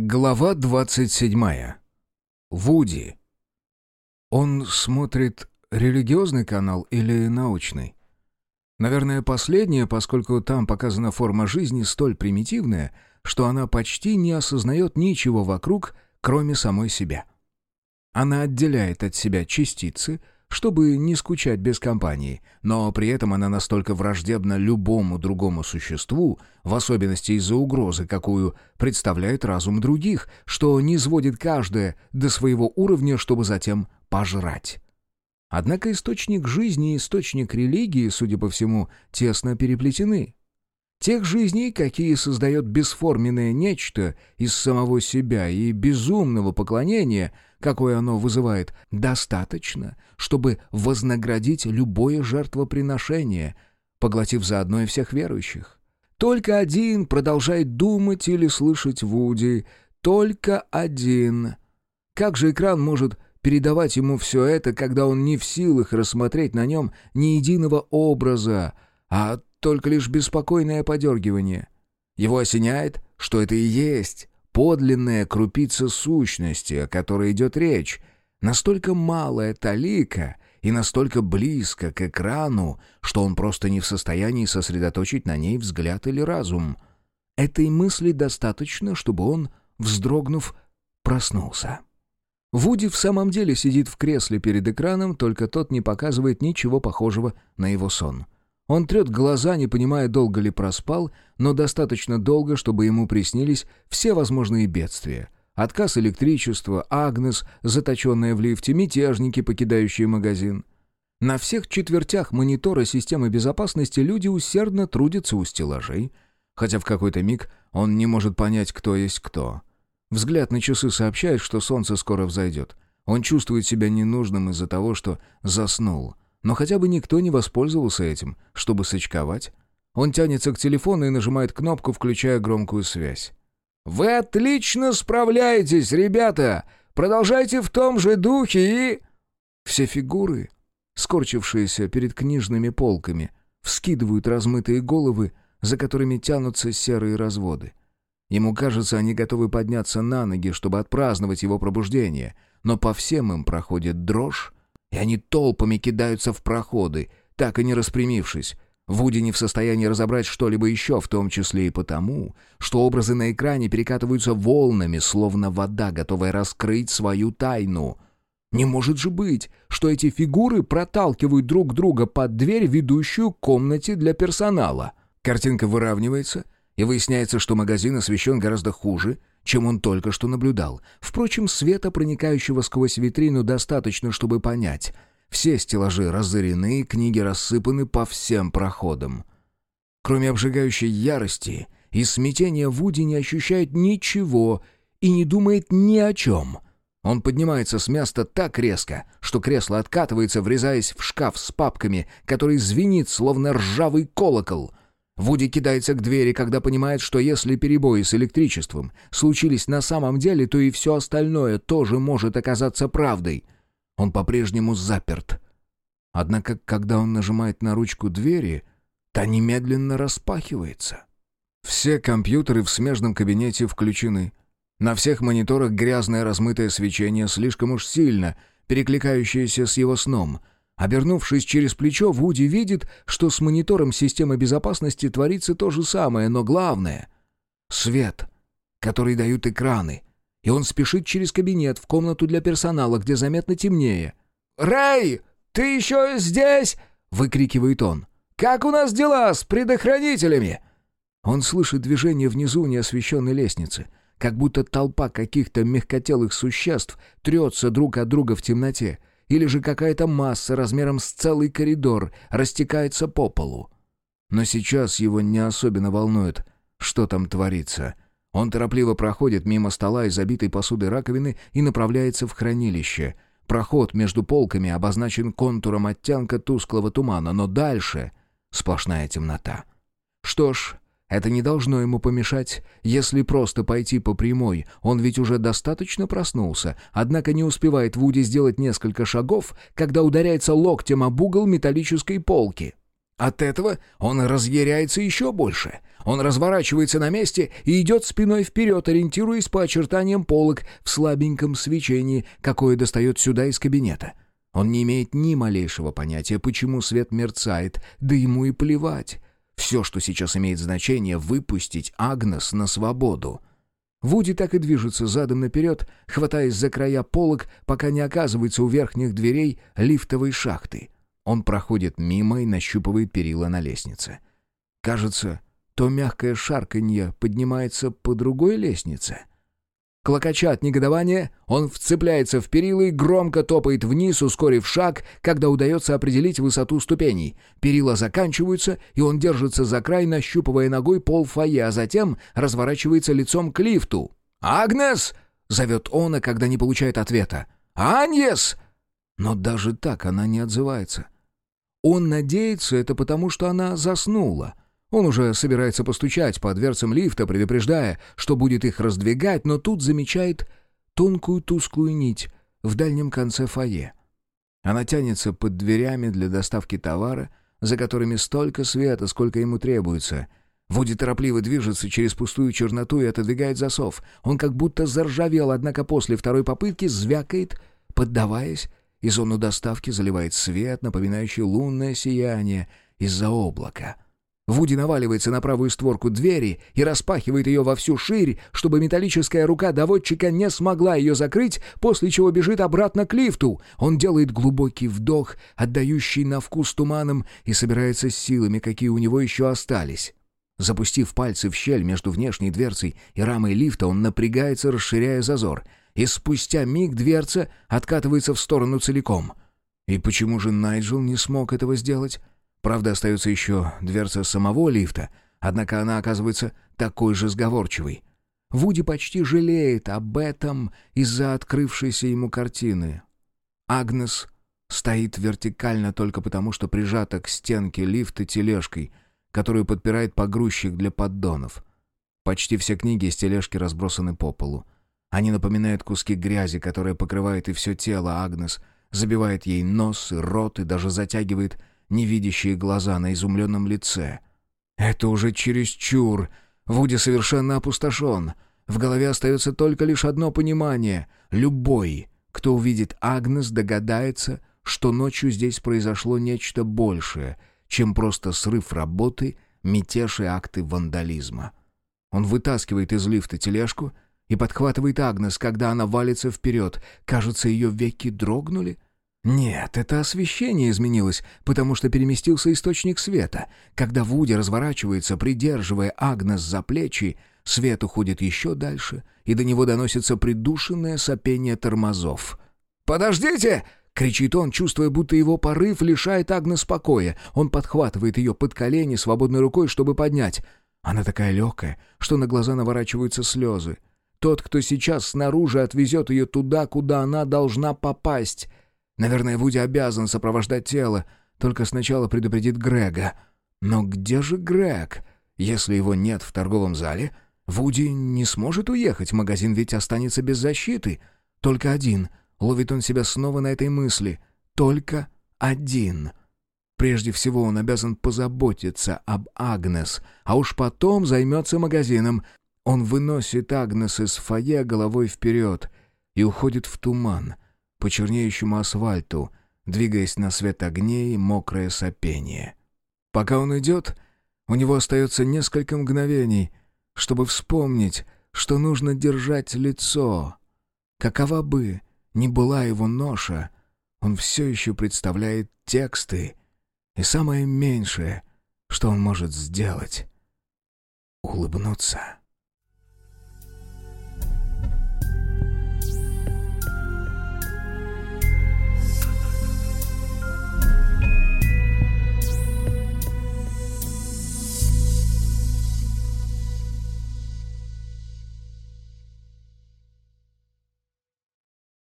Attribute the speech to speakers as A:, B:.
A: Глава 27. Вуди. Он смотрит религиозный канал или научный? Наверное, последнее, поскольку там показана форма жизни столь примитивная, что она почти не осознает ничего вокруг, кроме самой себя. Она отделяет от себя частицы — чтобы не скучать без компании, но при этом она настолько враждебна любому другому существу, в особенности из-за угрозы, какую представляет разум других, что не сводит каждое до своего уровня, чтобы затем пожрать. Однако источник жизни и источник религии, судя по всему, тесно переплетены. Тех жизней, какие создает бесформенное нечто из самого себя и безумного поклонения, какое оно вызывает, достаточно, чтобы вознаградить любое жертвоприношение, поглотив заодно и всех верующих. Только один продолжает думать или слышать Вуди, только один. Как же экран может передавать ему все это, когда он не в силах рассмотреть на нем ни единого образа, а только лишь беспокойное подергивание. Его осеняет, что это и есть подлинная крупица сущности, о которой идет речь, настолько малая талика и настолько близко к экрану, что он просто не в состоянии сосредоточить на ней взгляд или разум. Этой мысли достаточно, чтобы он, вздрогнув, проснулся. Вуди в самом деле сидит в кресле перед экраном, только тот не показывает ничего похожего на его сон — он трет глаза, не понимая, долго ли проспал, но достаточно долго, чтобы ему приснились все возможные бедствия. Отказ электричества, Агнес, заточенная в лифте, мятежники, покидающие магазин. На всех четвертях монитора системы безопасности люди усердно трудятся у стеллажей, хотя в какой-то миг он не может понять, кто есть кто. Взгляд на часы сообщает, что солнце скоро взойдет. Он чувствует себя ненужным из-за того, что заснул — но хотя бы никто не воспользовался этим, чтобы сочковать. Он тянется к телефону и нажимает кнопку, включая громкую связь. «Вы отлично справляетесь, ребята! Продолжайте в том же духе и...» Все фигуры, скорчившиеся перед книжными полками, вскидывают размытые головы, за которыми тянутся серые разводы. Ему кажется, они готовы подняться на ноги, чтобы отпраздновать его пробуждение, но по всем им проходит дрожь, и они толпами кидаются в проходы, так и не распрямившись. Вуди не в состоянии разобрать что-либо еще, в том числе и потому, что образы на экране перекатываются волнами, словно вода, готовая раскрыть свою тайну. Не может же быть, что эти фигуры проталкивают друг друга под дверь, ведущую к комнате для персонала. Картинка выравнивается, и выясняется, что магазин освещен гораздо хуже, чем он только что наблюдал. Впрочем, света, проникающего сквозь витрину, достаточно, чтобы понять. Все стеллажи разорены, книги рассыпаны по всем проходам. Кроме обжигающей ярости и смятения, Вуди не ощущает ничего и не думает ни о чем. Он поднимается с места так резко, что кресло откатывается, врезаясь в шкаф с папками, который звенит, словно ржавый колокол — Вуди кидается к двери, когда понимает, что если перебои с электричеством случились на самом деле, то и все остальное тоже может оказаться правдой. Он по-прежнему заперт. Однако, когда он нажимает на ручку двери, та немедленно распахивается. Все компьютеры в смежном кабинете включены. На всех мониторах грязное размытое свечение, слишком уж сильно перекликающееся с его сном — Обернувшись через плечо, Вуди видит, что с монитором системы безопасности творится то же самое, но главное — свет, который дают экраны. И он спешит через кабинет в комнату для персонала, где заметно темнее. «Рэй, ты еще здесь?» — выкрикивает он. «Как у нас дела с предохранителями?» Он слышит движение внизу неосвещенной лестницы, как будто толпа каких-то мягкотелых существ трется друг от друга в темноте, или же какая-то масса размером с целый коридор растекается по полу. Но сейчас его не особенно волнует, что там творится. Он торопливо проходит мимо стола и забитой посудой раковины и направляется в хранилище. Проход между полками обозначен контуром оттенка тусклого тумана, но дальше сплошная темнота. Что ж, это не должно ему помешать, если просто пойти по прямой. Он ведь уже достаточно проснулся, однако не успевает Вуди сделать несколько шагов, когда ударяется локтем об угол металлической полки. От этого он разъяряется еще больше. Он разворачивается на месте и идет спиной вперед, ориентируясь по очертаниям полок в слабеньком свечении, какое достает сюда из кабинета. Он не имеет ни малейшего понятия, почему свет мерцает, да ему и плевать. Все, что сейчас имеет значение, выпустить Агнес на свободу. Вуди так и движется задом наперед, хватаясь за края полок, пока не оказывается у верхних дверей лифтовой шахты. Он проходит мимо и нащупывает перила на лестнице. Кажется, то мягкое шарканье поднимается по другой лестнице. Клокоча от негодования, он вцепляется в перила и громко топает вниз, ускорив шаг, когда удается определить высоту ступеней. Перила заканчиваются, и он держится за край, нащупывая ногой пол фойе, а затем разворачивается лицом к лифту. «Агнес!» — зовет он, а когда не получает ответа. «Аньес!» Но даже так она не отзывается. Он надеется, это потому, что она заснула — он уже собирается постучать по дверцам лифта, предупреждая, что будет их раздвигать, но тут замечает тонкую тусклую нить в дальнем конце фойе. Она тянется под дверями для доставки товара, за которыми столько света, сколько ему требуется. Вуди торопливо движется через пустую черноту и отодвигает засов. Он как будто заржавел, однако после второй попытки звякает, поддаваясь, и зону доставки заливает свет, напоминающий лунное сияние из-за облака — Вуди наваливается на правую створку двери и распахивает ее во всю ширь, чтобы металлическая рука доводчика не смогла ее закрыть, после чего бежит обратно к лифту. Он делает глубокий вдох, отдающий на вкус туманом, и собирается с силами, какие у него еще остались. Запустив пальцы в щель между внешней дверцей и рамой лифта, он напрягается, расширяя зазор. И спустя миг дверца откатывается в сторону целиком. И почему же Найджел не смог этого сделать? Правда, остается еще дверца самого лифта, однако она оказывается такой же сговорчивой. Вуди почти жалеет об этом из-за открывшейся ему картины. Агнес стоит вертикально только потому, что прижата к стенке лифта тележкой, которую подпирает погрузчик для поддонов. Почти все книги из тележки разбросаны по полу. Они напоминают куски грязи, которая покрывает и все тело Агнес, забивает ей нос рот и даже затягивает невидящие глаза на изумленном лице. «Это уже чересчур. Вуди совершенно опустошен. В голове остается только лишь одно понимание. Любой, кто увидит Агнес, догадается, что ночью здесь произошло нечто большее, чем просто срыв работы, мятеж и акты вандализма». Он вытаскивает из лифта тележку и подхватывает Агнес, когда она валится вперед. Кажется, ее веки дрогнули — нет, это освещение изменилось, потому что переместился источник света. Когда Вуди разворачивается, придерживая Агнес за плечи, свет уходит еще дальше, и до него доносится придушенное сопение тормозов. «Подождите!» — кричит он, чувствуя, будто его порыв лишает Агнес покоя. Он подхватывает ее под колени свободной рукой, чтобы поднять. Она такая легкая, что на глаза наворачиваются слезы. Тот, кто сейчас снаружи, отвезет ее туда, куда она должна попасть — Наверное, Вуди обязан сопровождать тело, только сначала предупредит Грега. Но где же Грег? Если его нет в торговом зале, Вуди не сможет уехать, магазин ведь останется без защиты. Только один. Ловит он себя снова на этой мысли. Только один. Прежде всего он обязан позаботиться об Агнес, а уж потом займется магазином. Он выносит Агнес из фойе головой вперед и уходит в туман — по чернеющему асфальту, двигаясь на свет огней мокрое сопение. Пока он идет, у него остается несколько мгновений, чтобы вспомнить, что нужно держать лицо. Какова бы ни была его ноша, он все еще представляет тексты, и самое меньшее, что он может сделать — улыбнуться.